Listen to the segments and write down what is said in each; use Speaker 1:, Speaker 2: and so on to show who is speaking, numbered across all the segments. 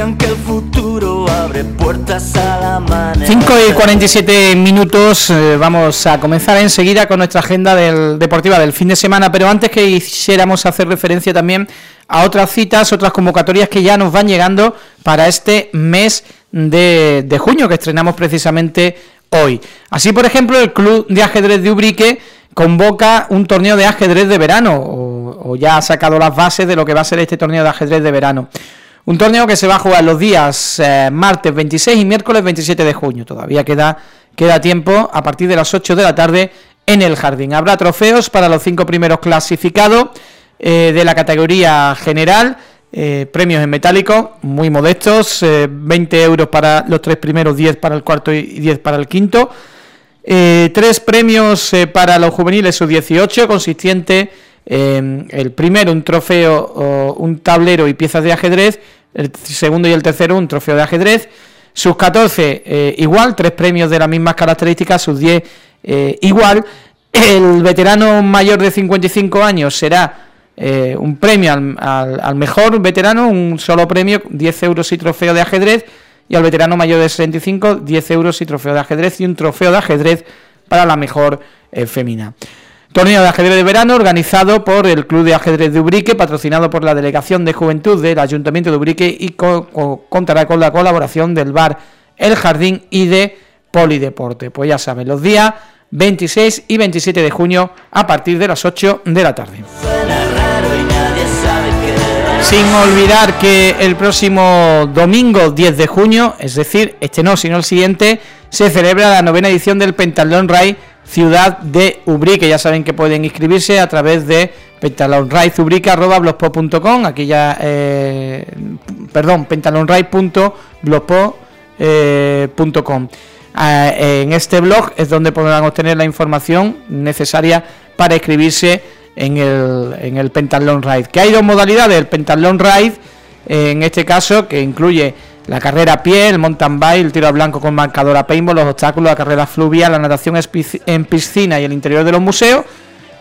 Speaker 1: aunque el futuro abre puertas a la manera
Speaker 2: 5 y 47 minutos, eh, vamos a comenzar enseguida con nuestra agenda deportiva del fin de semana, pero antes que quisiéramos hacer referencia también a otras citas, otras convocatorias que ya nos van llegando para este mes de junio, que estrenamos precisamente hoy. Así, por ejemplo, el Club de Ajedrez de Ubrique convoca un torneo de ajedrez de verano, o, ya ha sacado las bases de lo que va a ser este torneo de ajedrez de verano. Un torneo que se va a jugar los días eh, martes 26 y miércoles 27 de junio. Todavía queda, queda tiempo a partir de las 8 de la tarde en el jardín. Habrá trofeos para los cinco primeros clasificados eh, de la categoría general, eh, premios en metálico muy modestos, 20 euros para los tres primeros, 10 para el cuarto y 10 para el quinto. Tres premios para los juveniles sub-18, consistiente en el primero un trofeo, un tablero y piezas de ajedrez, el segundo y el tercero un trofeo de ajedrez, sus 14 eh, igual, tres premios de las mismas características, sus 10 igual, el veterano mayor de 55 años será un premio al, al, mejor veterano, un solo premio, 10 euros y trofeo de ajedrez, y al veterano mayor de 65 10 euros y trofeo de ajedrez y un trofeo de ajedrez para la mejor eh, femina. Torneo de ajedrez de verano organizado por el Club de Ajedrez de Ubrique, patrocinado por la Delegación de Juventud del Ayuntamiento de Ubrique y contará con la colaboración del bar El Jardín y de Polideporte. Pues ya saben, los días 26 y 27 de junio a partir de las 8 de la tarde. Sin olvidar que el próximo domingo 10 de junio, es decir, este no, sino el siguiente, se celebra la novena edición del Pentalón Ray Ciudad de Ubrique. Ya saben que pueden inscribirse a través de pentalonrayzubrique.blogspot.com Aquí ya, eh, perdón, pentalonray.blogspot.com eh, ah, en este blog es donde podrán obtener la información necesaria para inscribirse en el, en el Pentathlon Ride. Que hay dos modalidades, el Pentathlon Ride, en este caso, que incluye la carrera a pie, el mountain bike, el tiro al blanco con marcador a paintball, los obstáculos, la carrera fluvial, la natación en piscina y el interior de los museos,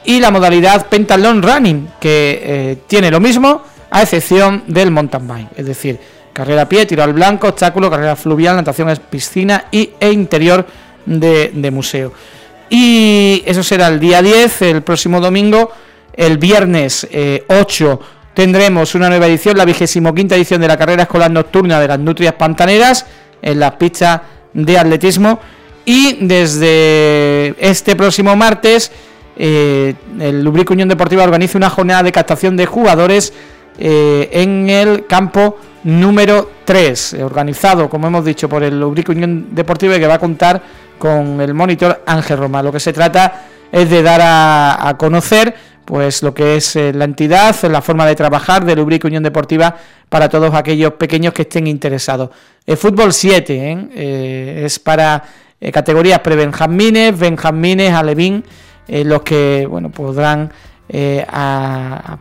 Speaker 2: y la modalidad Pentathlon Running, que eh, tiene lo mismo, a excepción del mountain bike, es decir, carrera a pie, tiro al blanco, obstáculo, carrera fluvial, natación en piscina y, e interior de, museo. Y eso será el día 10, el próximo domingo, el viernes 8 eh, tendremos una nueva edición, la vigésimo quinta edición de la carrera escolar nocturna de las Nutrias Pantaneras en las pistas de atletismo. Y desde este próximo martes, eh, el Lubric Unión Deportiva organiza una jornada de captación de jugadores eh, en el campo número 3, organizado, como hemos dicho, por el Lubric Unión Deportiva que va a contar con el monitor Ángel Roma. Lo que se trata es de dar a conocer pues lo que es eh, la entidad, la forma de trabajar de Lubric Unión Deportiva para todos aquellos pequeños que estén interesados. El fútbol 7 ¿eh? Eh, es para categorías prebenjamines, benjamines, alevín, los que bueno podrán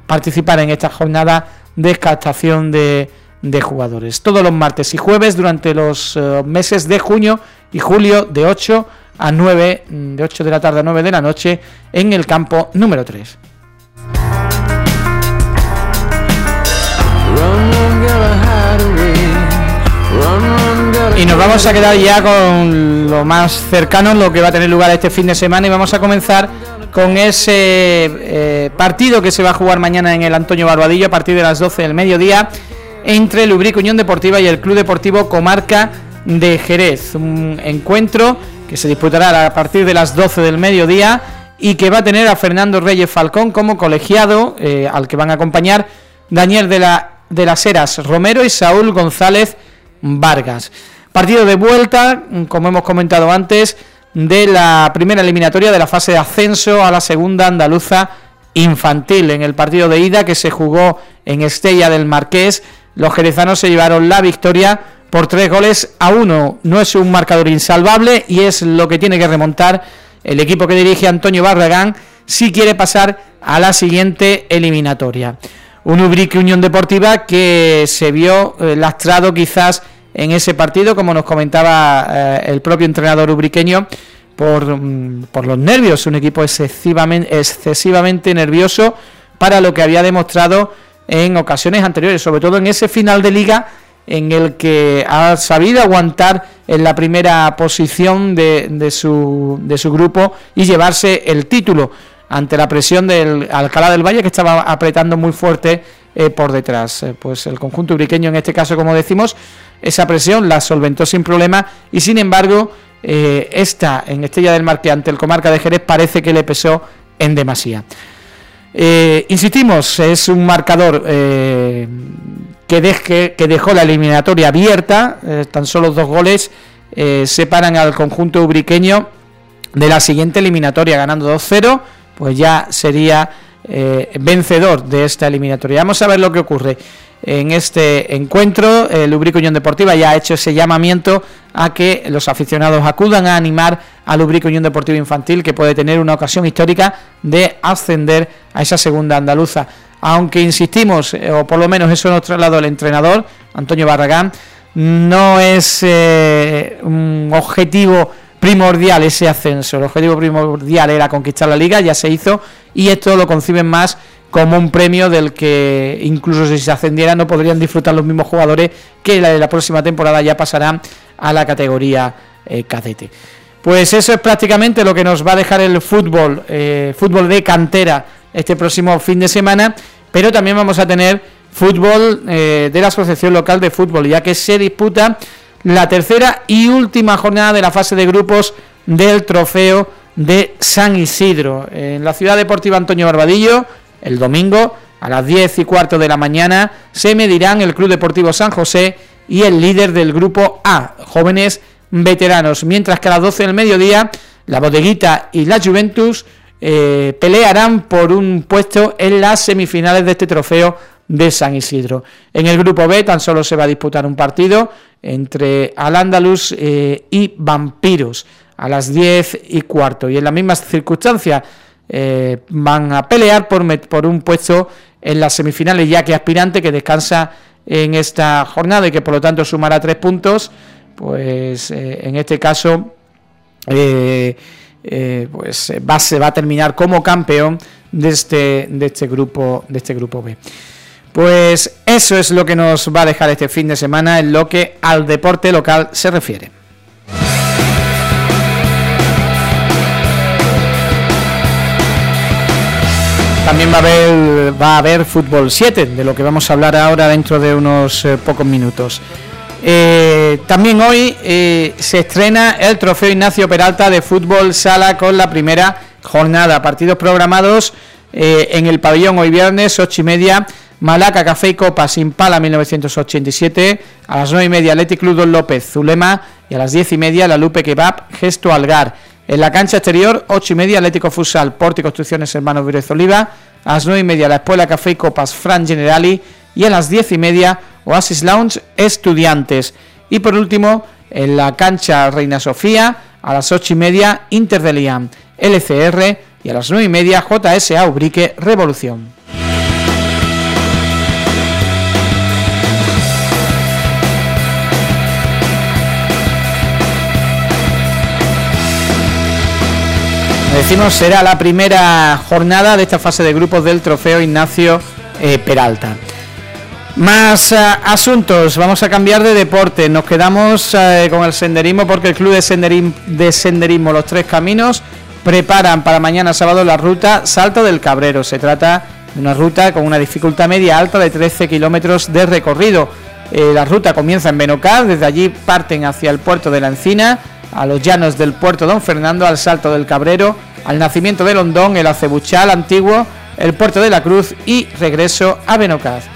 Speaker 2: participar en esta jornada de captación de, de, jugadores. Todos los martes y jueves durante los meses de junio y julio de 8 a 9, de 8 de la tarde a 9 de la noche en el campo número 3. Y nos vamos a quedar ya con lo más cercano, lo que va a tener lugar este fin de semana y vamos a comenzar con ese eh, partido que se va a jugar mañana en el Antonio Barbadillo a partir de las 12 del mediodía entre el Ubrique Unión Deportiva y el Club Deportivo Comarca de Jerez. Un encuentro que se disputará a partir de las 12 del mediodía y que va a tener a Fernando Reyes Falcón como colegiado, eh, al que van a acompañar Daniel de la de las Heras Romero y Saúl González Vargas. Partido de vuelta, como hemos comentado antes, de la primera eliminatoria de la fase de ascenso a la segunda andaluza infantil. En el partido de ida que se jugó en Estella del Marqués, los jerezanos se llevaron la victoria por tres goles a uno. No es un marcador insalvable y es lo que tiene que remontar el equipo que dirige Antonio Barragán si quiere pasar a la siguiente eliminatoria un Ubrique Unión Deportiva que se vio eh, lastrado quizás en ese partido, como nos comentaba eh, el propio entrenador ubriqueño, por, mm, por, los nervios, un equipo excesivamente, excesivamente nervioso para lo que había demostrado en ocasiones anteriores, sobre todo en ese final de liga en el que ha sabido aguantar en la primera posición de, su, de su grupo y llevarse el título ante la presión del Alcalá del Valle que estaba apretando muy fuerte eh, por detrás. Eh, pues el conjunto ubriqueño en este caso, como decimos, esa presión la solventó sin problema y sin embargo eh, esta en Estrella del Mar que ante el Comarca de Jerez parece que le pesó en demasía. insistimos, es un marcador que, que dejó la eliminatoria abierta, tan solo dos goles separan al conjunto ubriqueño de la siguiente eliminatoria, ganando 2-0, pues ya sería eh, vencedor de esta eliminatoria. Vamos a ver lo que ocurre en este encuentro. El Lubrico Unión Deportiva ya ha hecho ese llamamiento a que los aficionados acudan a animar al Lubrico Unión Deportiva Infantil, que puede tener una ocasión histórica de ascender a esa segunda andaluza. Aunque insistimos, eh, o por lo menos eso nos trasladó el entrenador, Antonio Barragán, no es eh, un objetivo primordial ese ascenso. El objetivo primordial era conquistar la liga, ya se hizo, y esto lo conciben más como un premio del que incluso si se ascendiera no podrían disfrutar los mismos jugadores que la de la próxima temporada ya pasarán a la categoría eh, cadete. Pues eso es prácticamente lo que nos va a dejar el fútbol, eh, fútbol de cantera este próximo fin de semana, pero también vamos a tener fútbol eh, de la Asociación Local de Fútbol, ya que se disputa la tercera y última jornada de la fase de grupos del trofeo de San Isidro. En la ciudad deportiva Antonio Barbadillo, el domingo a las 10 y cuarto de la mañana, se medirán el Club Deportivo San José y el líder del grupo A, jóvenes veteranos, mientras que a las 12 del mediodía, la Bodeguita y la Juventus eh, pelearán por un puesto en las semifinales de este trofeo de San Isidro. En el grupo B tan solo se va a disputar un partido entre Al-Ándalus eh, y Vampiros a las 10 y cuarto. Y en las mismas circunstancias eh, van a pelear por, por un puesto en las semifinales, ya que aspirante que descansa en esta jornada y que por lo tanto sumará tres puntos, pues eh, en este caso pues va, se va a terminar como campeón de este, de este grupo de este grupo B. Pues eso es lo que nos va a dejar este fin de semana en lo que al deporte local se refiere. También va a haber, va a haber fútbol 7, de lo que vamos a hablar ahora dentro de unos eh, pocos minutos. Eh, también hoy eh, se estrena el trofeo Ignacio Peralta de fútbol sala con la primera jornada. Partidos programados en el pabellón hoy viernes, ocho y media Malaca, Café y Copa, Pala 1987, a las 9 y media Athletic Club López, Zulema, y a las 10 y media La Lupe Kebab, Gesto Algar. En la cancha exterior, 8 y media Atlético Futsal, Porte y Construcciones Hermanos Vírez Oliva, a las 9 y media La Espuela Café y Copas, Fran Generali, y a las 10 y media Oasis Lounge, Estudiantes. Y por último, en la cancha Reina Sofía, a las 8 y media Inter de Liam, LCR, y a las 9 y media JSA Ubrique Revolución. decimos, será la primera jornada de esta fase de grupos del trofeo Ignacio eh, Peralta. Más eh, asuntos, vamos a cambiar de deporte, nos quedamos eh, con el senderismo porque el Club de senderismo, de senderismo Los Tres Caminos preparan para mañana sábado la ruta Salto del Cabrero. Se trata de una ruta con una dificultad media alta de 13 kilómetros de recorrido. la ruta comienza en Benocar, desde allí parten hacia el puerto de la Encina, a los llanos del puerto Don Fernando, al Salto del Cabrero, al nacimiento de Londón, el Acebuchal antiguo, el puerto de la Cruz y regreso a Benocaz.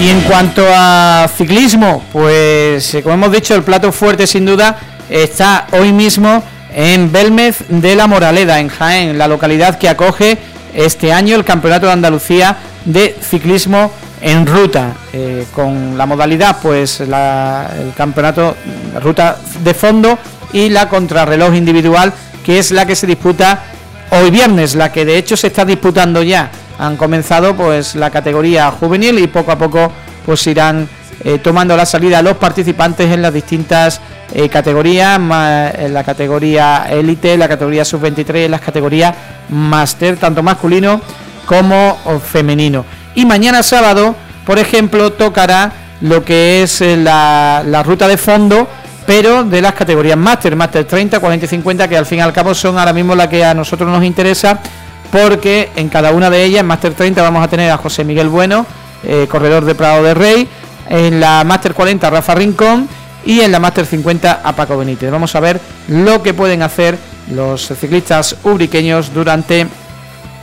Speaker 2: Y en cuanto a ciclismo, pues como hemos dicho, el plato fuerte sin duda está hoy mismo en Belmez de la Moraleda, en Jaén, la localidad que acoge este año el Campeonato de Andalucía de Ciclismo en ruta, eh, con la modalidad, pues la, el Campeonato ruta de fondo y la contrarreloj individual, que es la que se disputa hoy viernes, la que de hecho se está disputando ya. Han comenzado pues la categoría juvenil y poco a poco pues irán eh, tomando la salida los participantes en las distintas eh, categorías, en la categoría élite, la categoría sub-23, en las categorías máster, tanto masculino como femenino. Y mañana sábado, por ejemplo, tocará lo que es la, la ruta de fondo pero de las categorías máster, máster 30, 40 y 50, que al fin y al cabo son ahora mismo las que a nosotros nos interesa, porque en cada una de ellas, en máster 30 vamos a tener a José Miguel Bueno, eh, corredor de Prado de Rey, en la máster 40 Rafa Rincón y en la máster 50 a Paco Benítez. Vamos a ver lo que pueden hacer los ciclistas ubriqueños durante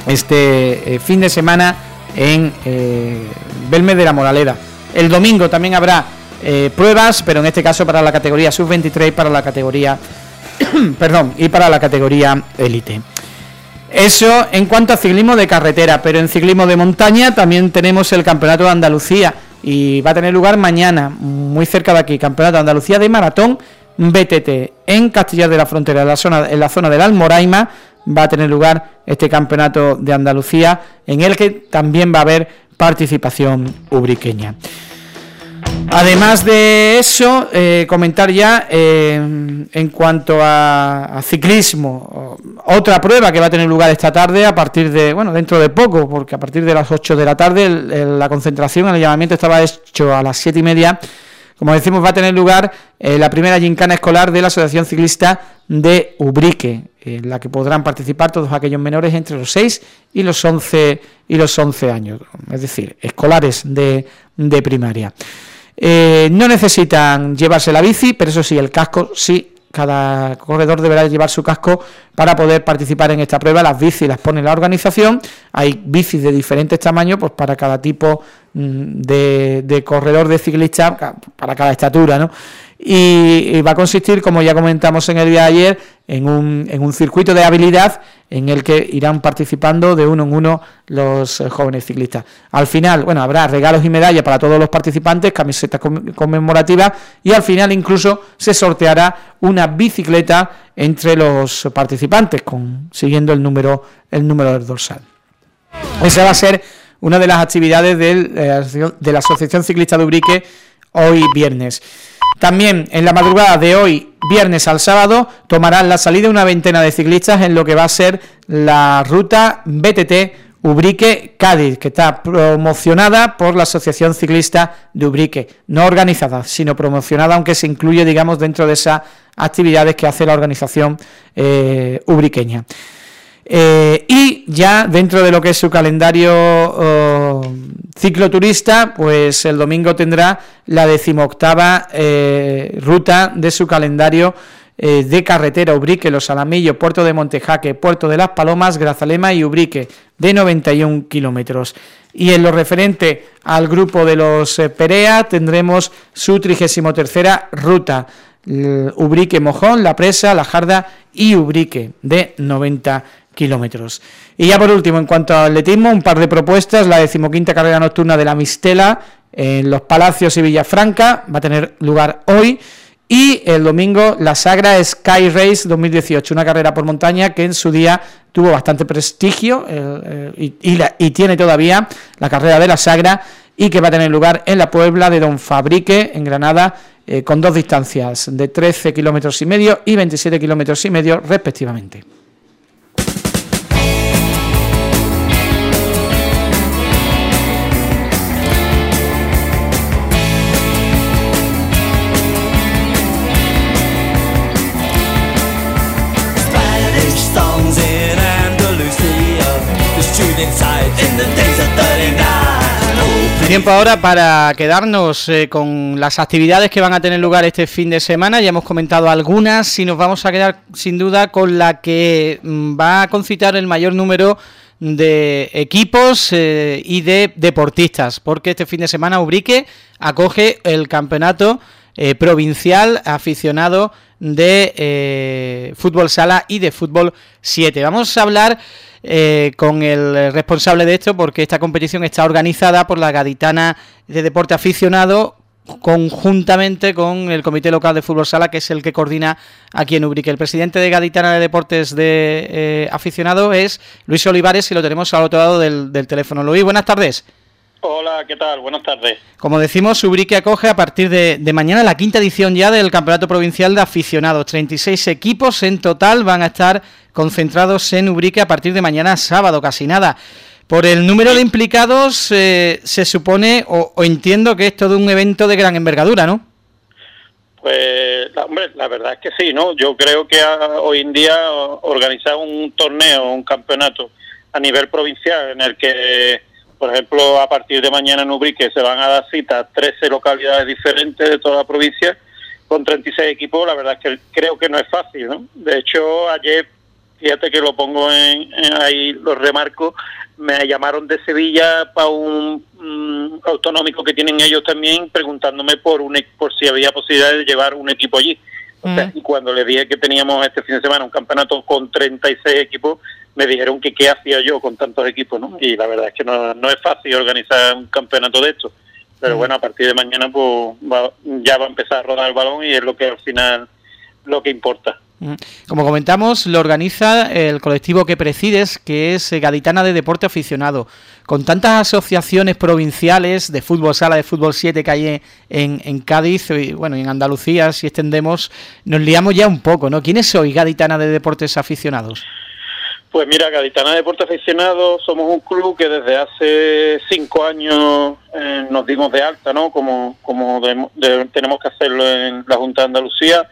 Speaker 2: este eh, fin de semana en eh, Belme de la Moraleda. El domingo también habrá eh, pruebas, pero en este caso para la categoría sub-23 para la categoría, perdón, y para la categoría élite. Eso en cuanto a ciclismo de carretera, pero en ciclismo de montaña también tenemos el Campeonato de Andalucía y va a tener lugar mañana, muy cerca de aquí, Campeonato de Andalucía de Maratón BTT en Castillas de la Frontera, en la zona, en la zona del Almoraima, va a tener lugar este Campeonato de Andalucía en el que también va a haber participación ubriqueña. Además de eso, eh, comentar ya eh, en cuanto a, ciclismo, otra prueba que va a tener lugar esta tarde a partir de, bueno, dentro de poco, porque a partir de las 8 de la tarde la concentración, el llamamiento estaba hecho a las 7 y media, como decimos, va a tener lugar eh, la primera gincana escolar de la Asociación Ciclista de Ubrique, en la que podrán participar todos aquellos menores entre los 6 y los 11, y los 11 años, es decir, escolares de, de primaria. Eh, no necesitan llevarse la bici, pero eso sí, el casco sí. Cada corredor deberá llevar su casco para poder participar en esta prueba. Las bicis las pone la organización. Hay bicis de diferentes tamaños, pues para cada tipo mm, de, de corredor de ciclista, para cada estatura, ¿no? Y, va a consistir, como ya comentamos en el día de ayer, en un, en un circuito de habilidad en el que irán participando de uno en uno los eh, jóvenes ciclistas. Al final, bueno, habrá regalos y medallas para todos los participantes, camisetas conmemorativas y al final incluso se sorteará una bicicleta entre los participantes, con, siguiendo el número, el número del dorsal. Esa va a ser una de las actividades eh, de la Asociación Ciclista de Ubrique hoy viernes. También en la madrugada de hoy, viernes al sábado, tomarán la salida una veintena de ciclistas en lo que va a ser la ruta BTT Ubrique Cádiz, que está promocionada por la Asociación Ciclista de Ubrique, no organizada, sino promocionada, aunque se incluye, digamos, dentro de esas actividades que hace la organización eh, ubriqueña. Eh, y ya dentro de lo que es su calendario oh, cicloturista, pues el domingo tendrá la decimoctava eh, ruta de su calendario eh, de carretera Ubrique, Los Alamillos, Puerto de Montejaque, Puerto de las Palomas, Grazalema y Ubrique, de 91 kilómetros. Y en lo referente al grupo de los Perea tendremos su 33 ruta, Ubrique Mojón, La Presa, La Jarda y Ubrique, de 90 kilómetros. Y ya por último, en cuanto al atletismo, un par de propuestas, la decimoquinta carrera nocturna de la Mistela en Los Palacios y Villafranca, va a tener lugar hoy, y el domingo la Sagra Sky Race 2018, una carrera por montaña que en su día tuvo bastante prestigio eh, eh, y, tiene todavía la carrera de la Sagra y que va a tener lugar en la Puebla de Don Fabrique, en Granada, eh, con dos distancias de 13 kilómetros y medio y 27 kilómetros y medio respectivamente. Tiempo ahora para quedarnos eh, con las actividades que van a tener lugar este fin de semana. Ya hemos comentado algunas y nos vamos a quedar sin duda con la que mm, va a concitar el mayor número de equipos eh, y de deportistas, porque este fin de semana Ubrique acoge el campeonato eh, provincial aficionado de fútbol sala y de fútbol 7. Vamos a hablar eh, con el responsable de esto porque esta competición está organizada por la Gaditana de Deporte Aficionado conjuntamente con el Comité Local de Fútbol Sala, que es el que coordina aquí en Ubrique. El presidente de Gaditana de Deportes de eh, Aficionado es Luis Olivares y lo tenemos al otro lado del, teléfono. Luis, buenas tardes.
Speaker 3: Hola, ¿qué tal? Buenas tardes.
Speaker 2: Como decimos, Ubrique acoge a partir de, mañana la quinta edición ya del Campeonato Provincial de Aficionados. 36 equipos en total van a estar concentrados en Ubrique a partir de mañana sábado, casi nada. Por el número de implicados eh, se supone, o, entiendo que es todo un evento de gran envergadura, ¿no?
Speaker 3: Pues, la, hombre, la verdad es que sí, ¿no? Yo creo que hoy en día organizar un torneo, un campeonato a nivel provincial en el que por ejemplo, a partir de mañana en Ubrique se van a dar cita a 13 localidades diferentes de toda la provincia con 36 equipos. La verdad es que creo que no es fácil, ¿no? De hecho, ayer, fíjate que lo pongo en, ahí, lo remarco, me llamaron de Sevilla para un, autonómico que tienen ellos también preguntándome por un por si había posibilidad de llevar un equipo allí. y cuando le dije que teníamos este fin de semana un campeonato con 36 equipos, me dijeron que qué hacía yo con tantos equipos, ¿no? Y la verdad es que no, no es fácil organizar un campeonato de esto. Pero bueno, a partir de mañana pues ya va a empezar a rodar el balón y es lo que al final lo que importa.
Speaker 2: Como comentamos, lo organiza el colectivo que presides, que es Gaditana de Deporte Aficionado. Con tantas asociaciones provinciales de fútbol sala, de fútbol 7 que hay en, en Cádiz y bueno, en Andalucía, si extendemos, nos liamos ya un poco, ¿no? ¿Quiénes sois Gaditana de Deportes Aficionados?
Speaker 3: Pues mira, Gaditana Deporte Aficionado somos un club que desde hace cinco años eh, nos dimos de alta, ¿no? Como, como tenemos que hacerlo en la Junta de Andalucía.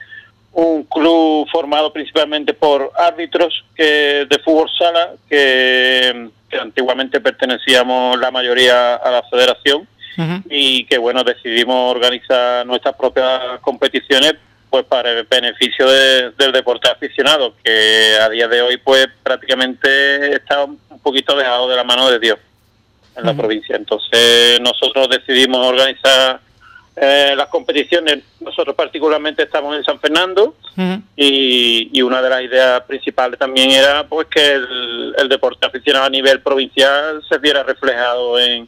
Speaker 3: Un club formado principalmente por árbitros que de fútbol sala, que, antiguamente pertenecíamos la mayoría a la federación y que, bueno, decidimos organizar nuestras propias competiciones pues para el beneficio del deporte aficionado, que a día de hoy pues prácticamente está un poquito dejado de la mano de Dios en la provincia. Entonces nosotros decidimos organizar eh, las competiciones. Nosotros particularmente estamos en San Fernando y, una de las ideas principales también era pues que el, deporte aficionado a nivel provincial se viera reflejado en,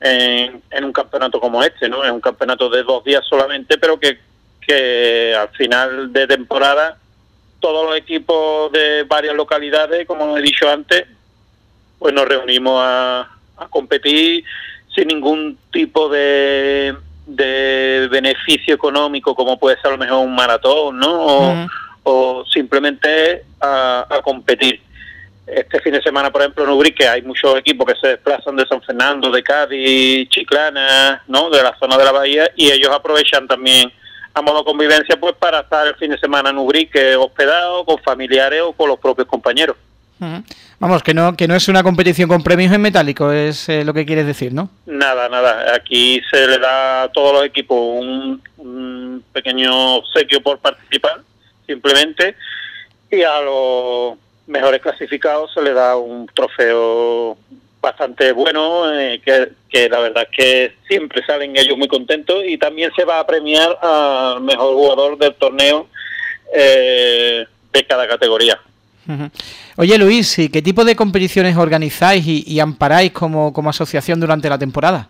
Speaker 3: en, en, un campeonato como este, ¿no? Es un campeonato de dos días solamente, pero que que al final de temporada todos los equipos de varias localidades, como he dicho antes, pues nos reunimos a, competir sin ningún tipo de, de, beneficio económico, como puede ser a lo mejor un maratón, ¿no? O, simplemente a, a, competir. Este fin de semana, por ejemplo, en Ubrique hay muchos equipos que se desplazan de San Fernando, de Cádiz, Chiclana, ¿no? De la zona de la bahía, y ellos aprovechan también a modo convivencia pues para estar el fin de semana en Ubrique hospedado con familiares o con los propios compañeros.
Speaker 2: Vamos, que no que no es una competición con premios en metálico, es eh, lo que quieres decir, ¿no?
Speaker 3: Nada, nada. Aquí se le da a todos los equipos un, pequeño obsequio por participar, simplemente, y a los mejores clasificados se le da un trofeo bastante bueno, eh, que, la verdad es que siempre salen ellos muy contentos y también se va a premiar al mejor jugador del torneo eh, de cada categoría.
Speaker 2: Oye Luis, ¿y qué tipo de competiciones organizáis y, amparáis como, como asociación durante la temporada?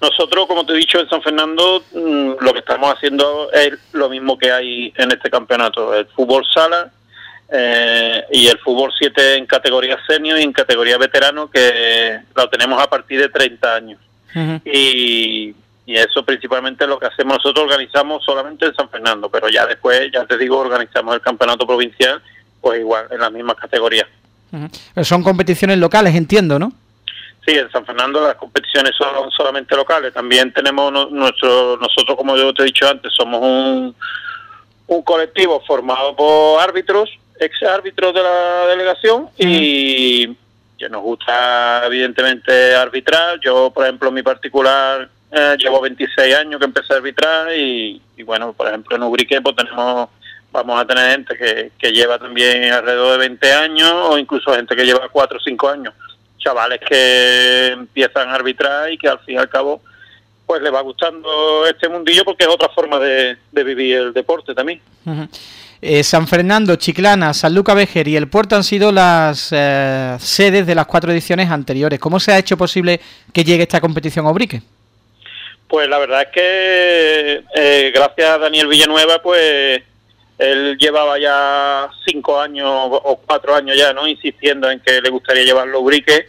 Speaker 3: Nosotros, como te he dicho, en San Fernando mm, lo que estamos haciendo es lo mismo que hay en este campeonato, el fútbol sala, eh, y el fútbol 7 en categoría senior y en categoría veterano que lo tenemos a partir de 30 años. y, y, eso principalmente lo que hacemos nosotros organizamos solamente en San Fernando, pero ya después, ya te digo, organizamos el campeonato provincial pues igual en las mismas categorías.
Speaker 2: Son competiciones locales, entiendo, ¿no?
Speaker 3: Sí, en San Fernando las competiciones son solamente locales. También tenemos nuestro, nosotros, como yo te he dicho antes, somos un, un colectivo formado por árbitros ex árbitro de la delegación y que nos gusta evidentemente arbitrar. Yo, por ejemplo, en mi particular eh, llevo 26 años que empecé a arbitrar y, bueno, por ejemplo en Ubrique pues tenemos, vamos a tener gente que, que lleva también alrededor de 20 años o incluso gente que lleva 4 o 5 años. Chavales que empiezan a arbitrar y que al fin y al cabo pues le va gustando este mundillo porque es otra forma de, vivir el deporte también.
Speaker 2: Eh, San Fernando, Chiclana, San Luca Vejer y El Puerto han sido las eh, sedes de las cuatro ediciones anteriores. ¿Cómo se ha hecho posible que llegue esta competición a Ubrique?
Speaker 3: Pues la verdad es que eh, gracias a Daniel Villanueva, pues él llevaba ya cinco años o cuatro años ya, ¿no? Insistiendo en que le gustaría llevarlo a Ubrique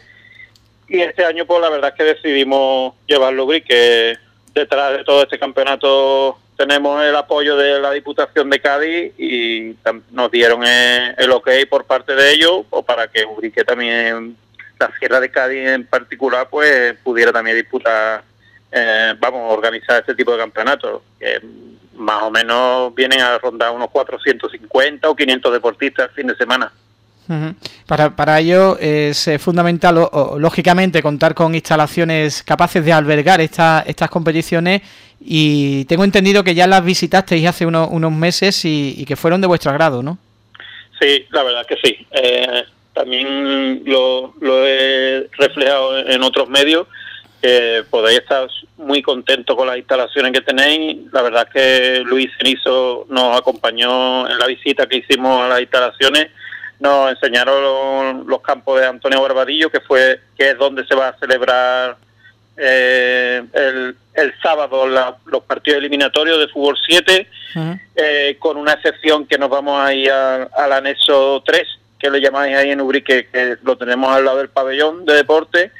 Speaker 3: y este año pues la verdad es que decidimos llevarlo que detrás de todo este campeonato tenemos el apoyo de la Diputación de Cádiz y nos dieron el, ok por parte de ellos o para que Ubrique también, la Sierra de Cádiz en particular, pues pudiera también disputar, eh, vamos, organizar este tipo de campeonatos, que más o menos vienen a rondar unos 450 o 500 deportistas el fin de semana.
Speaker 2: Para, para ello es fundamental, lógicamente, contar con instalaciones capaces de albergar esta, estas competiciones y tengo entendido que ya las visitasteis hace unos, meses y, que fueron de vuestro agrado, ¿no?
Speaker 3: Sí, la verdad que sí. Eh, también lo, he reflejado en otros medios. que podéis estar muy contentos con las instalaciones que tenéis. La verdad que Luis Cenizo nos acompañó en la visita que hicimos a las instalaciones nos enseñaron los campos de Antonio Barbadillo, que fue que es donde se va a celebrar eh, el, el, sábado los partidos eliminatorios de fútbol 7, eh, con una excepción que nos vamos a ir al anexo 3, que le llamáis ahí en Ubrique, que lo tenemos al lado del pabellón de deporte,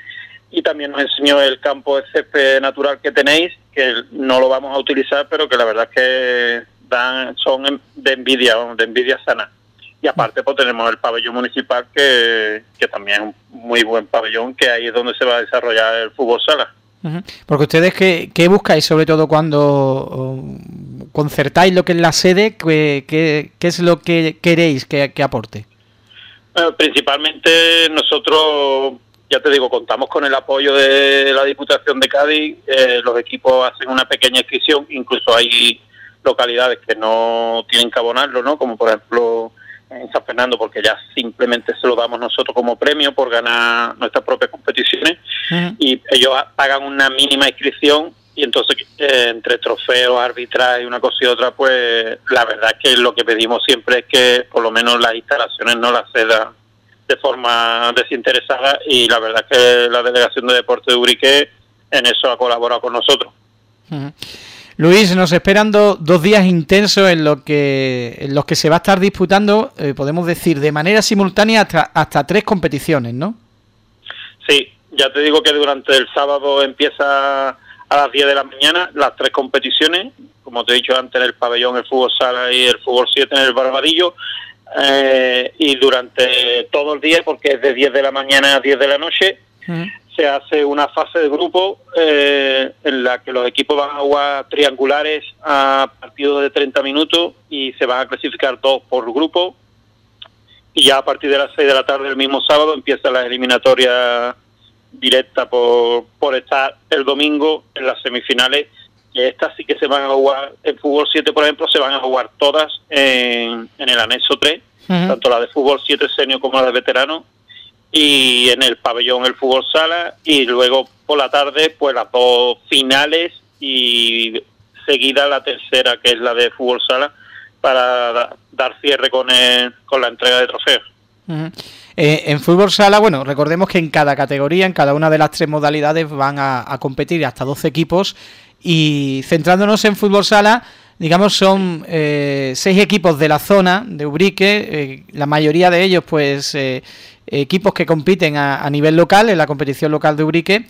Speaker 3: y también nos enseñó el campo de césped natural que tenéis, que no lo vamos a utilizar, pero que la verdad es que dan, son de envidia, de envidia sana y aparte pues tenemos el pabellón municipal que, también es un muy buen pabellón que ahí es donde se va a desarrollar el fútbol sala.
Speaker 2: Porque ustedes, ¿qué, ¿qué, buscáis sobre todo cuando concertáis lo que es la sede? ¿Qué, qué, es lo que queréis que, aporte?
Speaker 3: principalmente nosotros, ya te digo, contamos con el apoyo de la Diputación de Cádiz, eh, los equipos hacen una pequeña inscripción, incluso hay localidades que no tienen que abonarlo, ¿no? Como por ejemplo en San Fernando porque ya simplemente se lo damos nosotros como premio por ganar nuestras propias competiciones y ellos pagan una mínima inscripción y entonces eh, entre trofeos, arbitraje, una cosa y otra, pues la verdad es que lo que pedimos siempre es que por lo menos las instalaciones no las cedan de forma desinteresada y la verdad es que la Delegación de Deporte de Urique en eso ha colaborado con nosotros.
Speaker 2: Luis, nos esperan dos días intensos en, lo que, en los que se va a estar disputando, eh, podemos decir, de manera simultánea hasta, hasta tres competiciones, ¿no?
Speaker 3: Sí, ya te digo que durante el sábado empieza a las 10 de la mañana las tres competiciones, como te he dicho antes, en el pabellón, el fútbol sala y el fútbol 7 en el Barbadillo, eh, y durante todo el día, porque es de 10 de la mañana a 10 de la noche, se hace una fase de grupo eh, en la que los equipos van a jugar triangulares a partidos de 30 minutos y se van a clasificar dos por grupo. Y ya a partir de las 6 de la tarde del mismo sábado empieza la eliminatoria directa por, por estar el domingo en las semifinales. Que estas sí que se van a jugar, en fútbol 7 por ejemplo, se van a jugar todas en, en el anexo 3, tanto la de fútbol 7 senior como la de veterano y en el pabellón el fútbol sala y luego por la tarde pues las dos finales y seguida la tercera que es la de fútbol sala para dar cierre con, con la entrega de trofeos.
Speaker 2: Eh, en fútbol sala, bueno, recordemos que en cada categoría, en cada una de las tres modalidades van a, competir hasta 12 equipos y centrándonos en fútbol sala, digamos son eh, seis equipos de la zona de Ubrique, eh, la mayoría de ellos pues equipos que compiten a, nivel local, en la competición local de Urique,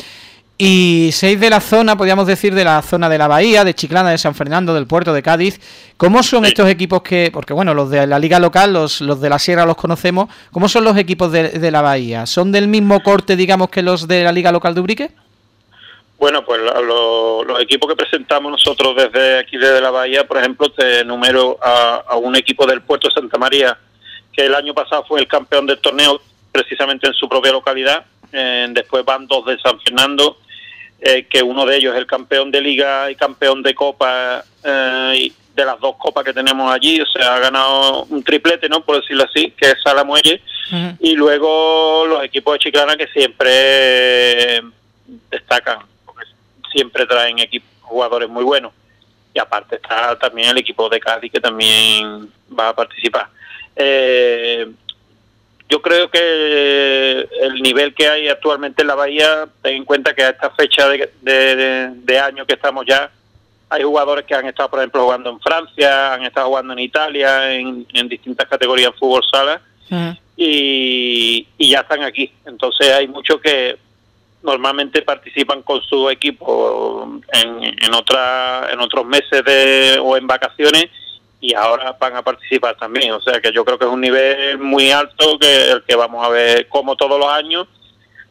Speaker 2: y seis de la zona, podríamos decir, de la zona de la Bahía, de Chiclana, de San Fernando, del puerto de Cádiz. ¿Cómo son estos equipos que, porque bueno, los de la liga local, los, los de la Sierra los conocemos, ¿cómo son los equipos de, la Bahía? ¿Son del mismo corte, digamos, que los de la liga local de Urique?
Speaker 3: Bueno, pues los equipos que presentamos nosotros desde aquí, desde la Bahía, por ejemplo, te número a, a un equipo del puerto de Santa María, que el año pasado fue el campeón del torneo precisamente en su propia localidad. Eh, después van dos de San Fernando, eh, que uno de ellos es el campeón de liga y campeón de copa eh, de las dos copas que tenemos allí, o sea, ha ganado un triplete, ¿no? Por decirlo así, que es Salamuelle. Y luego los equipos de Chiclana que siempre destacan, porque siempre traen equipos, jugadores muy buenos. Y aparte está también el equipo de Cádiz que también va a participar. Eh, yo creo que el nivel que hay actualmente en la Bahía, ten en cuenta que a esta fecha de, año que estamos ya, hay jugadores que han estado, por ejemplo, jugando en Francia, han estado jugando en Italia, en, distintas categorías de fútbol sala, y, ya están aquí. Entonces hay muchos que normalmente participan con su equipo en, en, otra, en otros meses de, o en vacaciones y ahora van a participar también. O sea que yo creo que es un nivel muy alto que el que vamos a ver como todos los años,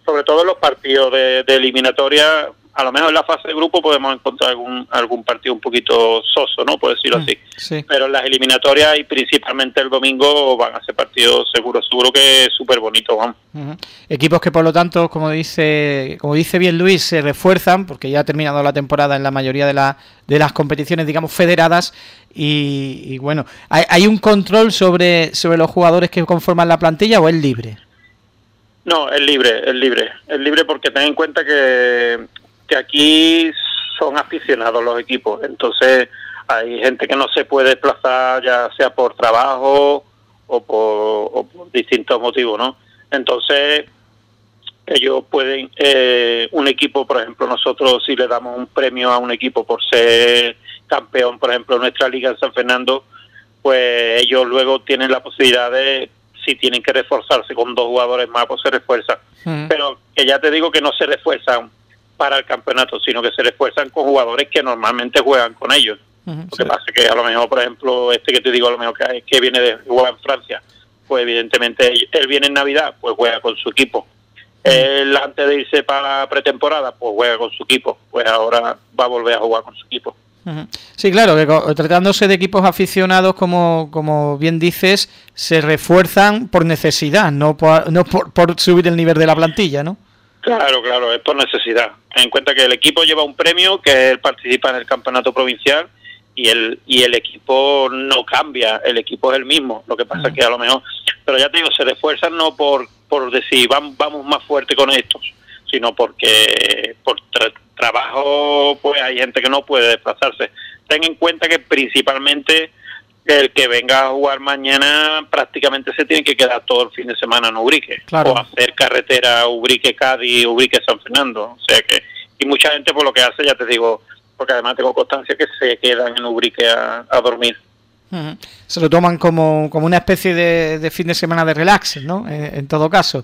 Speaker 3: sobre todo en los partidos de, de eliminatoria a lo mejor en la fase de grupo podemos encontrar algún algún partido un poquito soso, ¿no? Por decirlo mm, así. Pero en las eliminatorias y principalmente el domingo van a ser partidos seguros, seguro que súper bonitos, vamos.
Speaker 2: Equipos que por lo tanto, como dice como dice bien Luis, se refuerzan porque ya ha terminado la temporada en la mayoría de, la, de las competiciones, digamos, federadas y, bueno, ¿hay, ¿hay un control sobre, sobre los jugadores que conforman la plantilla o es libre?
Speaker 3: No, es libre, es libre. Es libre porque ten en cuenta que que aquí son aficionados los equipos, entonces hay gente que no se puede desplazar ya sea por trabajo o por, distintos motivos, ¿no? Entonces ellos pueden, eh, un equipo, por ejemplo, nosotros si le damos un premio a un equipo por ser campeón, por ejemplo, en nuestra liga en San Fernando, pues ellos luego tienen la posibilidad de, si tienen que reforzarse con dos jugadores más, pues se refuerzan. Pero que ya te digo que no se refuerzan para el campeonato, sino que se refuerzan con jugadores que normalmente juegan con ellos. Lo que pasa es que a lo mejor, por ejemplo, este que te digo, a lo mejor que, que viene de jugar en Francia, pues evidentemente él viene en Navidad, pues juega con su equipo. Él antes de irse para la pretemporada, pues juega con su equipo, pues ahora va a volver a jugar con su equipo.
Speaker 2: Sí, claro, que tratándose de equipos aficionados, como, como bien dices, se refuerzan por necesidad, no por, no por, por subir el nivel de la plantilla, ¿no?
Speaker 3: Claro, claro, es por necesidad. en cuenta que el equipo lleva un premio, que él participa en el campeonato provincial y el, y el equipo no cambia, el equipo es el mismo. Lo que pasa es que a lo mejor, pero ya te digo, se refuerzan no por, por decir vamos, vamos más fuerte con estos, sino porque por trabajo pues hay gente que no puede desplazarse. Ten en cuenta que principalmente el que venga a jugar mañana prácticamente se tiene que quedar todo el fin de semana en Ubrique o hacer carretera Ubrique-Cádiz, Ubrique-San Fernando. O sea que, y mucha gente por lo que hace, ya te digo, porque además tengo constancia que se quedan en Ubrique a, dormir.
Speaker 2: Se lo toman como, como una especie de, fin de semana de relax, ¿no? en todo caso.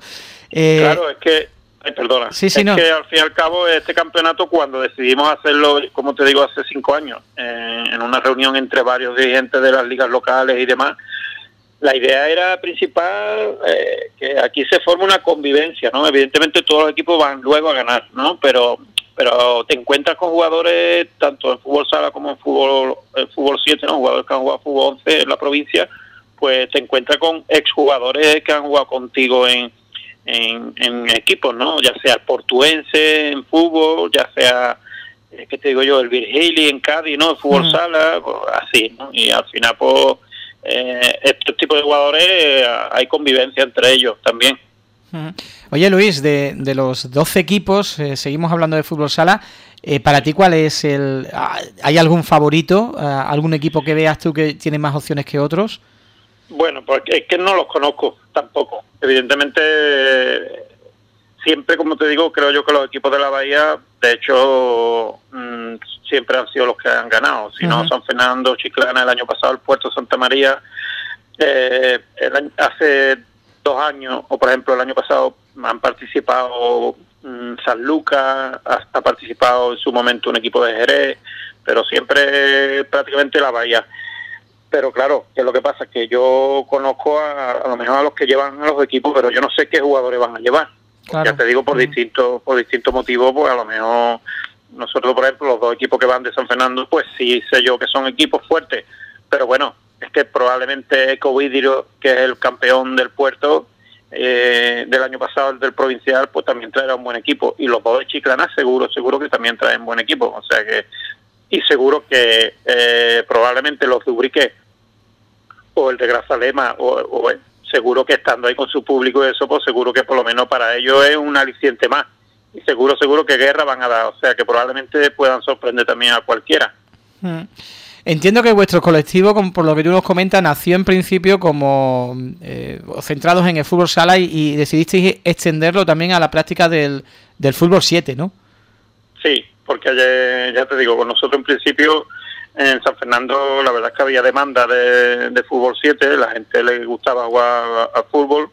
Speaker 3: Eh, claro, es que Ay, perdona.
Speaker 2: Sí,
Speaker 3: es que al fin y al cabo este campeonato, cuando decidimos hacerlo, como te digo, hace cinco años, eh, en una reunión entre varios dirigentes de las ligas locales y demás, la idea era principal eh, que aquí se forme una convivencia, ¿no? Evidentemente todos los equipos van luego a ganar, ¿no? Pero pero te encuentras con jugadores tanto en fútbol sala como en fútbol en fútbol 7, ¿no? Jugadores que han jugado fútbol 11 en la provincia, pues te encuentras con exjugadores que han jugado contigo en en, equipos, ¿no? Ya sea el portuense en fútbol, ya sea, eh, ¿qué te digo yo? El Virgili en Cádiz, ¿no? El fútbol sala, pues, así, ¿no? Y al final, pues, eh, estos tipos de jugadores eh, hay convivencia entre ellos también.
Speaker 2: Oye Luis, de, de los 12 equipos, eh, seguimos hablando de fútbol sala, ¿para ti cuál es el... Ah, ¿Hay algún favorito? Ah, ¿Algún equipo que veas tú que tiene más opciones que otros?
Speaker 3: Bueno, porque es que no los conozco tampoco. Evidentemente, siempre, como te digo, creo yo que los equipos de la Bahía, de hecho, mm, siempre han sido los que han ganado. Si no, San Fernando, Chiclana, el año pasado el Puerto Santa María, eh, hace dos años, o por ejemplo el año pasado, han participado mm, San Lucas, ha participado en su momento un equipo de Jerez, pero siempre prácticamente la Bahía pero claro, que lo que pasa es que yo conozco a, lo mejor a los que llevan a los equipos, pero yo no sé qué jugadores van a llevar. Ya te digo por distintos por distintos motivos, pues a lo mejor nosotros, por ejemplo, los dos equipos que van de San Fernando, pues sí sé yo que son equipos fuertes, pero bueno, es que probablemente Covidirio, que es el campeón del puerto eh, del año pasado, el del provincial, pues también traerá un buen equipo. Y los dos de Chiclana seguro, seguro que también traen buen equipo. O sea que, y seguro que eh, probablemente los de Ubrique o el de Grazalema, o, seguro que estando ahí con su público y eso, pues seguro que por lo menos para ellos es un aliciente más. Y seguro, seguro que guerra van a dar, o sea que probablemente puedan sorprender también a cualquiera.
Speaker 2: Hmm. Entiendo que vuestro colectivo, por lo que tú nos comentas, nació en principio como eh, centrados en el fútbol sala y, decidisteis extenderlo también a la práctica del, del fútbol 7, ¿no?
Speaker 3: Sí, porque ya te digo, con nosotros en principio en San Fernando la verdad es que había demanda de, fútbol 7, la gente le gustaba jugar al fútbol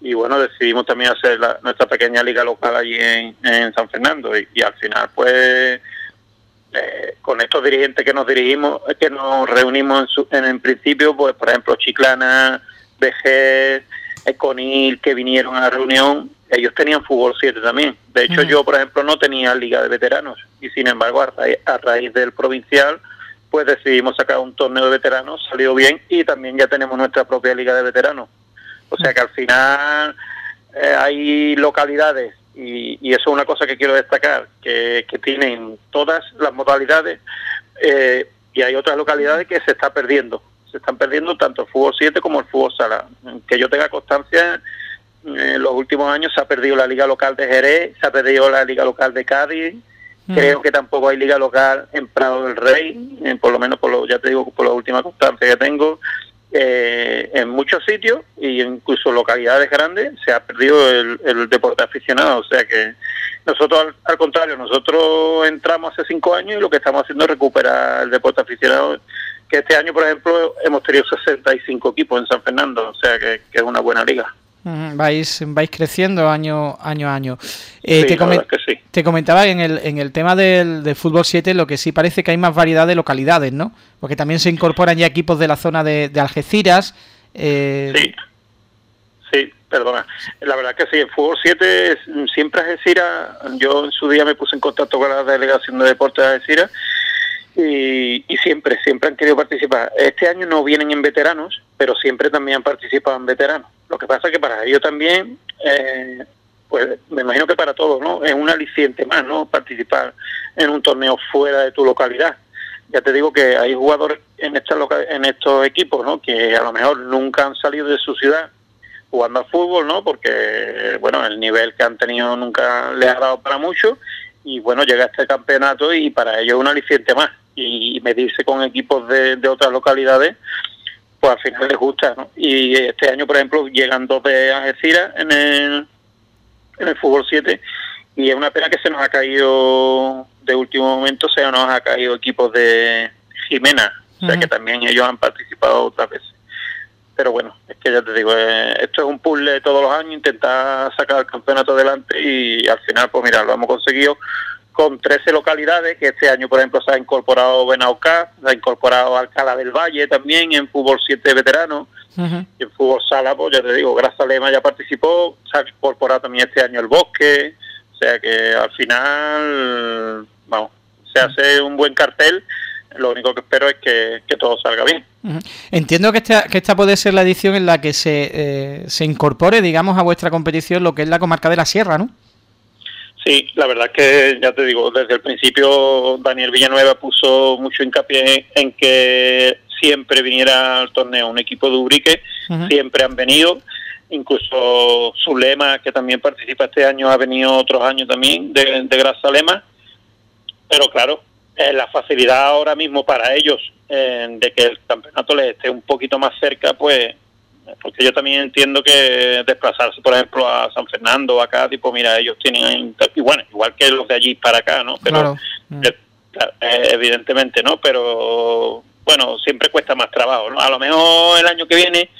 Speaker 3: y bueno, decidimos también hacer nuestra pequeña liga local allí en, San Fernando y, al final pues eh, con estos dirigentes que nos dirigimos, que nos reunimos en, en, principio, pues por ejemplo Chiclana, BG, Econil, que vinieron a la reunión, ellos tenían fútbol 7 también. De hecho, yo, por ejemplo, no tenía liga de veteranos y sin embargo, a raíz, del provincial, pues decidimos sacar un torneo de veteranos, salió bien y también ya tenemos nuestra propia liga de veteranos. O sea que al final eh, hay localidades y, eso es una cosa que quiero destacar, que, tienen todas las modalidades eh, y hay otras localidades que se está perdiendo. Se están perdiendo tanto el fútbol 7 como el fútbol sala. Que yo tenga constancia, en los últimos años se ha perdido la liga local de Jerez, se ha perdido la liga local de Cádiz, creo que tampoco hay liga local en Prado del Rey, por lo menos por lo, ya te digo por la última constancia que tengo, eh, en muchos sitios y incluso localidades grandes se ha perdido el, deporte aficionado. O sea que nosotros, al, contrario, nosotros entramos hace cinco años y lo que estamos haciendo es recuperar el deporte aficionado. Que este año, por ejemplo, hemos tenido 65 equipos en San Fernando, o sea que es una buena liga.
Speaker 2: Vais, vais creciendo año, año a año. Eh, te, comentaba en el, en el tema del, fútbol 7 lo que sí parece que hay más variedad de localidades, ¿no? Porque también se incorporan ya equipos de la zona de, Algeciras.
Speaker 3: Eh... Sí, sí, perdona. La verdad que sí, el fútbol 7 siempre Algeciras, yo en su día me puse en contacto con la delegación de deportes de Algeciras y, y, siempre, siempre han querido participar. Este año no vienen en veteranos, pero siempre también han participado en veteranos. Lo que pasa es que para ellos también, eh, pues me imagino que para todos, ¿no? Es un aliciente más, ¿no? Participar en un torneo fuera de tu localidad. Ya te digo que hay jugadores en, esta en estos equipos, ¿no? Que a lo mejor nunca han salido de su ciudad jugando al fútbol, ¿no? Porque, bueno, el nivel que han tenido nunca les ha dado para mucho y, bueno, llega este campeonato y para ellos es un aliciente más. Y medirse con equipos de, de otras localidades pues al final les gusta, ¿no? Y este año, por ejemplo, llegan dos de Algeciras en el, en el fútbol 7 y es una pena que se nos ha caído de último momento, se nos ha caído equipos de Jimena, o sea que también ellos han participado otras veces. Pero bueno, es que ya te digo, eh, esto es un puzzle todos los años, intentar sacar el campeonato adelante y al final, pues mira, lo hemos conseguido con 13 localidades, que este año, por ejemplo, se ha incorporado Benaucá, se ha incorporado Alcalá del Valle también en fútbol 7 veterano, y en fútbol sala, pues ya te digo, Lema ya participó, se ha incorporado también este año el Bosque, o sea que al final, vamos, se hace un buen cartel, lo único que espero es que, todo salga bien.
Speaker 2: Entiendo que esta, que esta puede ser la edición en la que se, eh, se incorpore, digamos, a vuestra competición lo que es la comarca de la Sierra, ¿no?
Speaker 3: Sí, la verdad que ya te digo, desde el principio Daniel Villanueva puso mucho hincapié en que siempre viniera al torneo un equipo de Ubrique, siempre han venido, incluso Zulema, que también participa este año, ha venido otros años también de, de Grazalema, pero claro, eh, la facilidad ahora mismo para ellos eh, de que el campeonato les esté un poquito más cerca, pues porque yo también entiendo que desplazarse, por ejemplo, a San Fernando, acá, tipo, mira, ellos tienen, y bueno, igual que los de allí para acá, ¿no? Pero, eh, eh, evidentemente, ¿no? Pero, bueno, siempre cuesta más trabajo, ¿no? A lo mejor el año que viene,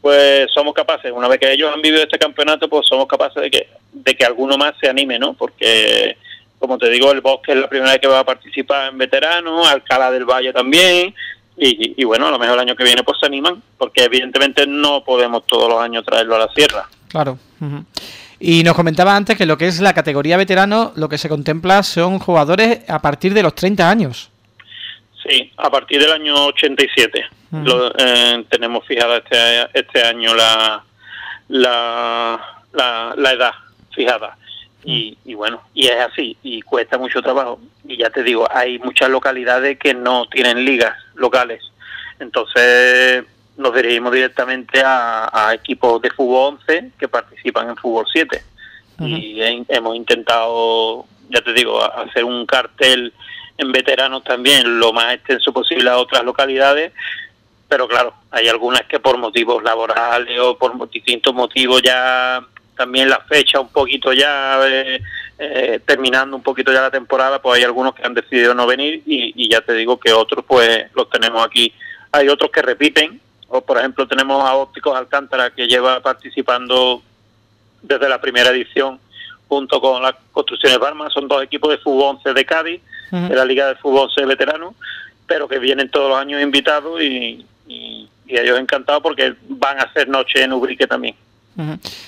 Speaker 3: pues somos capaces, una vez que ellos han vivido este campeonato, pues somos capaces de que, de que alguno más se anime, ¿no? Porque, como te digo, el Bosque es la primera vez que va a participar en veterano, Alcalá del Valle también, y, bueno, a lo mejor el año que viene pues se animan, porque evidentemente no podemos todos los años traerlo a la sierra.
Speaker 2: Claro. Y nos comentaba antes que lo que es la categoría veterano, lo que se contempla son jugadores a partir de los 30 años.
Speaker 3: Sí, a partir del año 87. lo, eh, tenemos fijada este, este año la, la, la, la edad fijada. Y, y, bueno, y es así, y cuesta mucho trabajo. Y ya te digo, hay muchas localidades que no tienen ligas locales. Entonces nos dirigimos directamente a, equipos de fútbol 11 que participan en fútbol 7. Y hemos intentado, ya te digo, hacer un cartel en veteranos también lo más extenso posible a otras localidades. Pero claro, hay algunas que por motivos laborales o por distintos motivos ya también la fecha un poquito ya eh, eh, terminando un poquito ya la temporada pues hay algunos que han decidido no venir y, ya te digo que otros pues los tenemos aquí. Hay otros que repiten o por ejemplo tenemos a Ópticos Alcántara que lleva participando desde la primera edición junto con las Construcciones Barma, son dos equipos de fútbol 11 de Cádiz, de la Liga de Fútbol 11 Veteranos, pero que vienen todos los años invitados y, y, ellos encantados porque van a hacer noche en Ubrique también.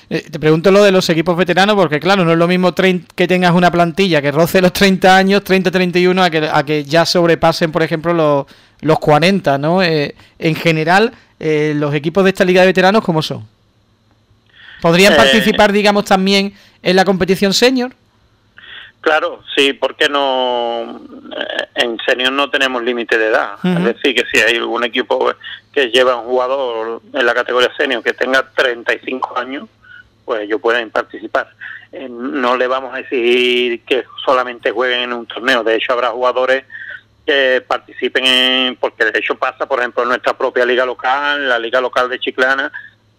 Speaker 2: Eh, te pregunto lo de los equipos veteranos porque claro, no es lo mismo que tengas una plantilla que roce los 30 años, 30-31, a que, a que ya sobrepasen, por ejemplo, los, los 40, ¿no? Eh, en general, eh, los equipos de esta liga de veteranos, ¿cómo son? ¿Podrían participar, digamos, también en la competición senior?
Speaker 3: Claro, sí, porque no eh, en senior no tenemos límite de edad. Es decir, que si hay algún equipo que lleva un jugador en la categoría senior que tenga 35 años, pues ellos pueden participar. Eh, no le vamos a exigir que solamente jueguen en un torneo. De hecho, habrá jugadores que participen en, porque de hecho pasa, por ejemplo, en nuestra propia liga local, la liga local de Chiclana,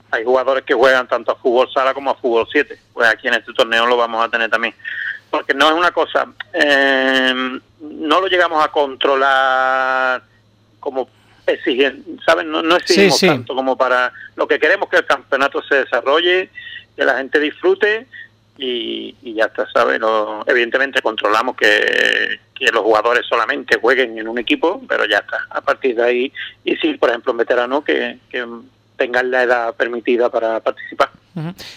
Speaker 3: hay jugadores que juegan tanto a fútbol sala como a fútbol 7. Pues aquí en este torneo lo vamos a tener también porque no es una cosa, eh, no lo llegamos a controlar como exigen, ¿saben? No, no exigimos tanto como para lo que queremos que el campeonato se desarrolle, que la gente disfrute y, ya está, ¿sabes? evidentemente controlamos que, que, los jugadores solamente jueguen en un equipo, pero ya está. A partir de ahí, y sí, por ejemplo, en veterano que, que tengan la edad permitida para participar.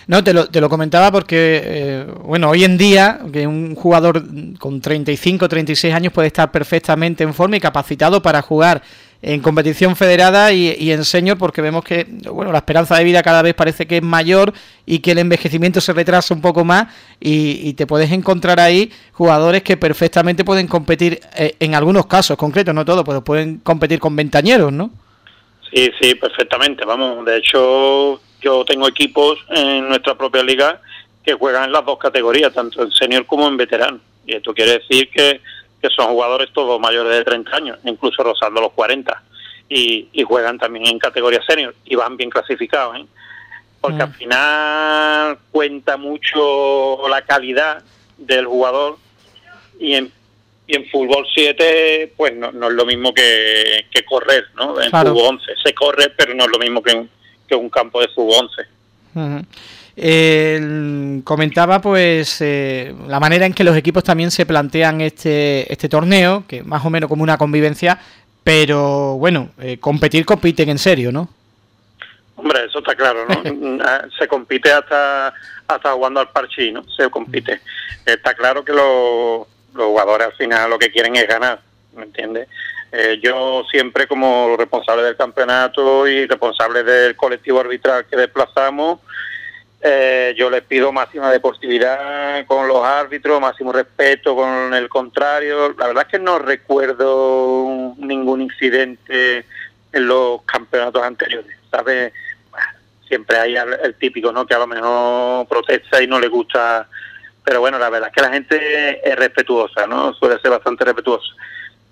Speaker 2: No, te lo, te lo comentaba porque, eh, bueno, hoy en día que un jugador con 35, 36 años puede estar perfectamente en forma y capacitado para jugar en competición federada y, en senior porque vemos que, bueno, la esperanza de vida cada vez parece que es mayor y que el envejecimiento se retrasa un poco más y, te puedes encontrar ahí jugadores que perfectamente pueden competir eh, en algunos casos concretos, no todos, pero pueden competir con ventañeros, ¿no?
Speaker 3: Sí, sí, perfectamente. Vamos, de hecho, yo tengo equipos en nuestra propia liga que juegan en las dos categorías, tanto en senior como en veterano. Y esto quiere decir que, son jugadores todos mayores de 30 años, incluso rozando los 40. Y, juegan también en categoría senior y van bien clasificados. ¿eh? Porque al mm. final cuenta mucho la calidad del jugador y en, y en fútbol 7 pues no, es lo mismo que, correr, ¿no? En fútbol 11 se corre, pero no es lo mismo que, que un campo de fútbol
Speaker 2: 11. comentaba pues eh, la manera en que los equipos también se plantean este, este torneo, que más o menos como una convivencia, pero bueno, eh, competir compiten en serio, ¿no?
Speaker 3: Hombre, eso está claro, ¿no? Ah, se compite hasta hasta jugando al parchí, ¿no? Se compite. Está claro que los los jugadores al final lo que quieren es ganar, ¿me entiendes? Eh, yo siempre como responsable del campeonato y responsable del colectivo arbitral que desplazamos, eh, yo les pido máxima deportividad con los árbitros, máximo respeto con el contrario. La verdad es que no recuerdo ningún incidente en los campeonatos anteriores, ¿sabes? Siempre hay el típico, ¿no? Que a lo mejor protesta y no le gusta pero bueno, la verdad es que la gente es respetuosa, ¿no? Suele ser bastante respetuosa.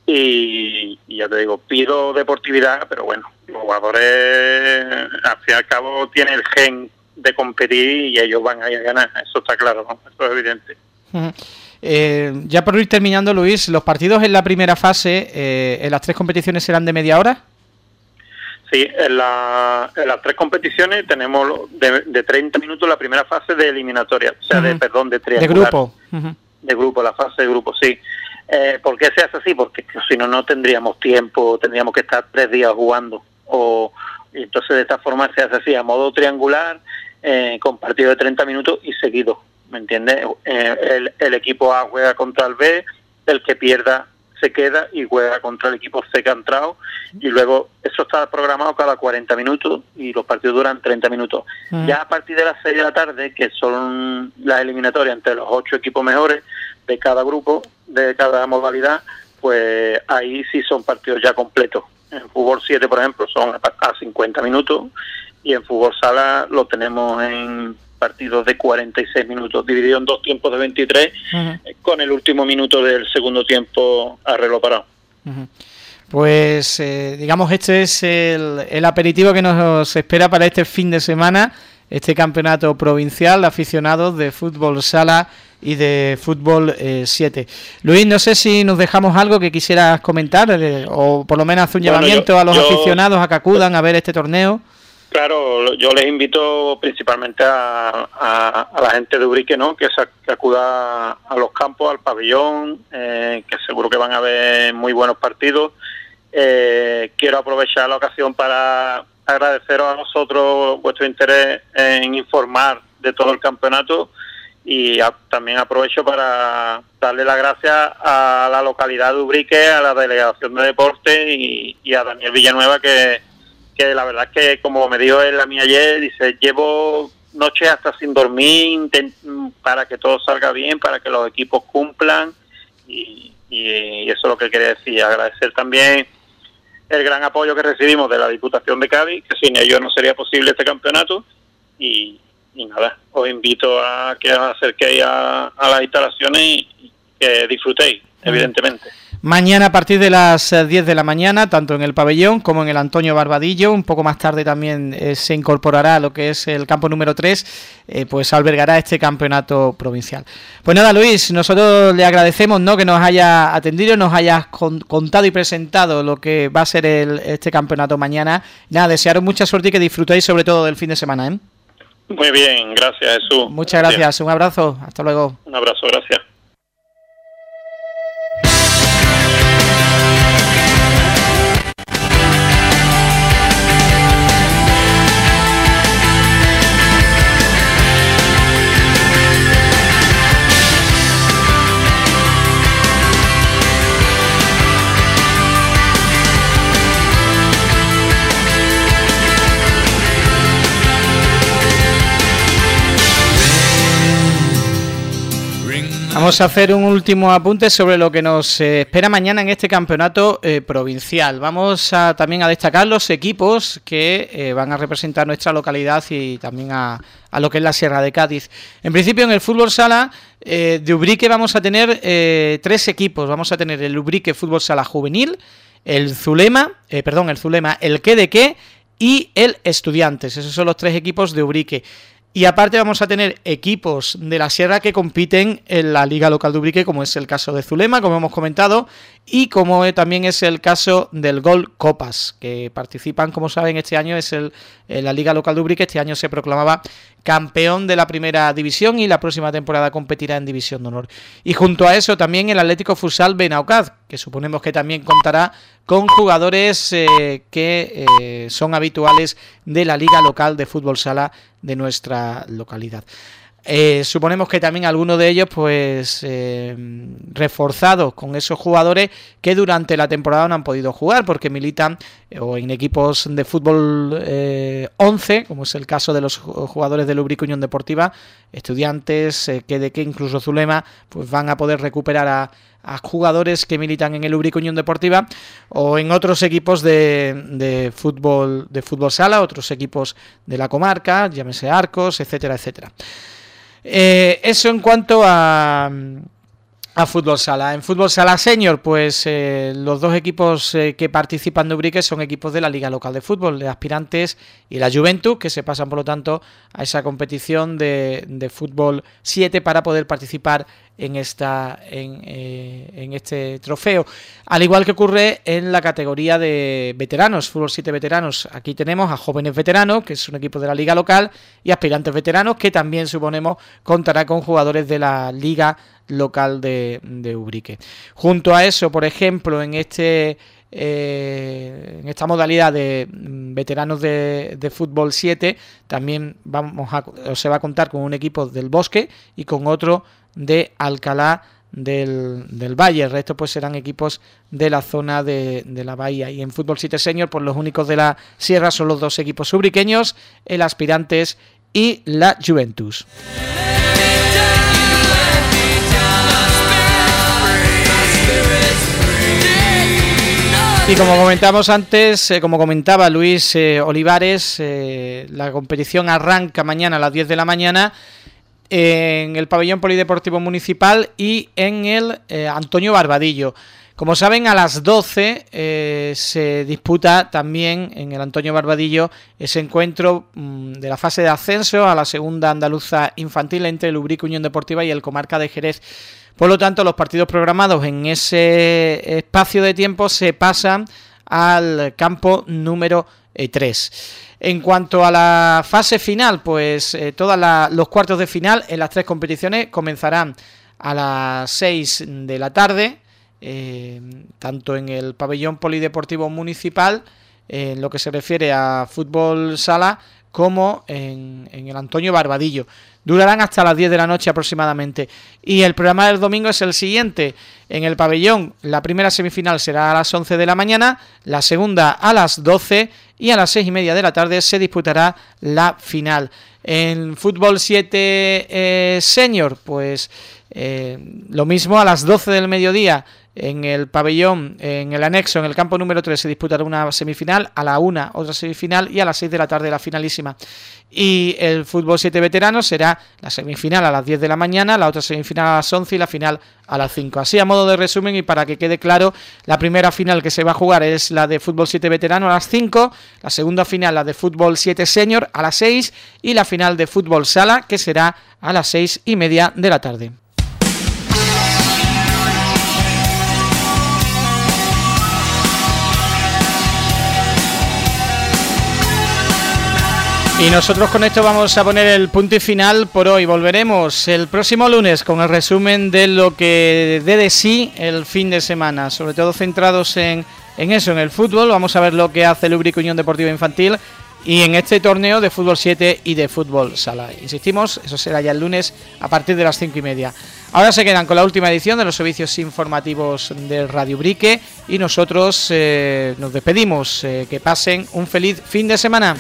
Speaker 3: Y, ya te digo, pido deportividad, pero bueno, los jugadores al fin y al cabo tienen el gen de competir y ellos van a ir a ganar, eso está claro, ¿no? Eso es evidente.
Speaker 2: Eh, ya por ir terminando, Luis, ¿los partidos en la primera fase, eh, en las tres competiciones serán de media hora?
Speaker 3: Sí, en, las tres competiciones tenemos de, de, 30 minutos la primera fase de eliminatoria, o sea, de, perdón, de triangular.
Speaker 2: De grupo.
Speaker 3: De grupo, la fase de grupo, sí. Eh, ¿Por qué se hace así? Porque si no, no tendríamos tiempo, tendríamos que estar tres días jugando. O, entonces, de esta forma se hace así, a modo triangular, eh, con partido de 30 minutos y seguido, ¿me entiendes? Eh, el, el equipo A juega contra el B, el que pierda se queda y juega contra el equipo C que ha entrado y luego eso está programado cada 40 minutos y los partidos duran 30 minutos. Mm. Ya a partir de las 6 de la tarde, que son las eliminatorias entre los 8 equipos mejores de cada grupo, de cada modalidad, pues ahí sí son partidos ya completos. En fútbol 7, por ejemplo, son a 50 minutos y en fútbol sala lo tenemos en partidos de 46 minutos, dividido en dos tiempos de 23, con el último minuto del segundo tiempo a reloj parado.
Speaker 2: Pues eh, digamos este es el, aperitivo que nos espera para este fin de semana, este campeonato provincial de aficionados de fútbol sala y de fútbol 7. Eh, Luis, no sé si nos dejamos algo que quisieras comentar eh, o por lo menos hacer un llamamiento a los aficionados a que acudan a ver este torneo.
Speaker 3: Claro, yo les invito principalmente a, a, la gente de Ubrique, ¿no? Que, que acuda a los campos, al pabellón, eh, que seguro que van a haber muy buenos partidos. Eh, quiero aprovechar la ocasión para agradeceros a nosotros vuestro interés en informar de todo el campeonato y también aprovecho para darle las gracias a la localidad de Ubrique, a la delegación de deporte y, a Daniel Villanueva que, que la verdad es que como me dijo él a mí ayer, dice, llevo noches hasta sin dormir para que todo salga bien, para que los equipos cumplan y, y eso es lo que quería decir, agradecer también el gran apoyo que recibimos de la Diputación de Cádiz, que sin ellos no sería posible este campeonato y, y nada, os invito a que os acerquéis a, las instalaciones y, que disfrutéis, evidentemente.
Speaker 2: Mañana a partir de las 10 eh, de la mañana, tanto en el pabellón como en el Antonio Barbadillo, un poco más tarde también eh, se incorporará a lo que es el campo número 3, eh, pues albergará este campeonato provincial. Pues nada, Luis, nosotros le agradecemos ¿no? que nos haya atendido, nos hayas contado y presentado lo que va a ser el, este campeonato mañana. Nada, desearos mucha suerte y que disfrutéis sobre todo del fin de semana. ¿eh?
Speaker 3: Muy bien, gracias Jesús.
Speaker 2: Muchas gracias, un abrazo, hasta luego.
Speaker 3: Un abrazo, gracias.
Speaker 2: Vamos a hacer un último apunte sobre lo que nos eh, espera mañana en este campeonato eh, provincial. Vamos a, también a destacar los equipos que eh, van a representar nuestra localidad y también a, lo que es la Sierra de Cádiz. En principio en el fútbol sala de Ubrique vamos a tener tres equipos. Vamos a tener el Ubrique Fútbol Sala Juvenil, el Zulema, perdón, el Zulema, el que de qué y el Estudiantes. Esos son los tres equipos de Ubrique. Y aparte vamos a tener equipos de la Sierra que compiten en la Liga Local de Ubrique, como es el caso de Zulema, como hemos comentado, y como también es el caso del Gol Copas, que participan, como saben, este año es el, la Liga Local de Ubrique, este año se proclamaba campeón de la primera división y la próxima temporada competirá en División de Honor. Y junto a eso también el Atlético Futsal Benaucaz, que suponemos que también contará con jugadores eh, que eh, son habituales de la Liga Local de Fútbol Sala de nuestra localidad. Eh, suponemos que también algunos de ellos, pues, eh, reforzados con esos jugadores que durante la temporada no han podido jugar porque militan eh, o en equipos de fútbol 11, como es el caso de los jugadores de Lubric Unión Deportiva, estudiantes, que de que incluso Zulema, pues van a poder recuperar a, jugadores que militan en el Lubric Unión Deportiva o en otros equipos de, de, fútbol de fútbol sala, otros equipos de la comarca, llámese Arcos, etcétera, etcétera. Eh, eso en cuanto a, a fútbol sala. En fútbol sala senior, pues eh, los dos equipos eh, que participan de Ubrique son equipos de la Liga Local de Fútbol, de aspirantes y la Juventus, que se pasan por lo tanto a esa competición de, de fútbol 7 para poder participar en, esta, eh, en, este trofeo. Al igual que ocurre en la categoría de veteranos, Fútbol 7 veteranos. Aquí tenemos a jóvenes veteranos, que es un equipo de la liga local, y aspirantes veteranos, que también suponemos contará con jugadores de la liga local de, de Ubrique. Junto a eso, por ejemplo, en este eh, en esta modalidad de mm, veteranos de, fútbol 7 también vamos a, se va a contar con un equipo del Bosque y con otro de Alcalá del, del, Valle. El resto pues serán equipos de la zona de, de, la Bahía. Y en Fútbol 7 Senior, pues los únicos de la Sierra son los dos equipos subriqueños, el Aspirantes y la Juventus. Y como comentamos antes, eh, como comentaba Luis eh, Olivares, eh, la competición arranca mañana a las 10 de la mañana en el pabellón polideportivo municipal y en el Antonio Barbadillo. Como saben, a las 12 eh, se disputa también en el Antonio Barbadillo ese encuentro mm, de la fase de ascenso a la segunda andaluza infantil entre el Ubrique Unión Deportiva y el Comarca de Jerez. Por lo tanto, los partidos programados en ese espacio de tiempo se pasan al campo número 3. En cuanto a la fase final, pues eh, todos los cuartos de final en las tres competiciones comenzarán a las 6 de la tarde, eh, tanto en el pabellón polideportivo municipal, en lo que se refiere a fútbol sala, como en, el Antonio Barbadillo. Durarán hasta las 10 de la noche aproximadamente. Y el programa del domingo es el siguiente. En el pabellón, la primera semifinal será a las 11 de la mañana, la segunda a las 12 y a las 6 y media de la tarde se disputará la final. En fútbol 7 eh, senior, pues eh, lo mismo a las 12 del mediodía en el pabellón, en el anexo, en el campo número 3 se disputará una semifinal, a la 1 otra semifinal y a las 6 de la tarde la finalísima. Y el fútbol 7 veterano será la semifinal a las 10 de la mañana, la otra semifinal a las 11 y la final a las 5. Así a modo de resumen y para que quede claro, la primera final que se va a jugar es la de fútbol 7 veterano a las 5, la segunda final la de fútbol 7 senior a las 6 y la final de fútbol sala que será a las 6 y media de la tarde. Y nosotros con esto vamos a poner el punto y final por hoy. Volveremos el próximo lunes con el resumen de lo que dé de sí el fin de semana, sobre todo centrados en, en eso, en el fútbol. Vamos a ver lo que hace el Ubrico Unión Deportiva Infantil y en este torneo de fútbol 7 y de fútbol sala. Insistimos, eso será ya el lunes a partir de las 5 y media. Ahora se quedan con la última edición de los servicios informativos de Radio Brique y nosotros eh, nos despedimos. Eh, que pasen un feliz fin de semana.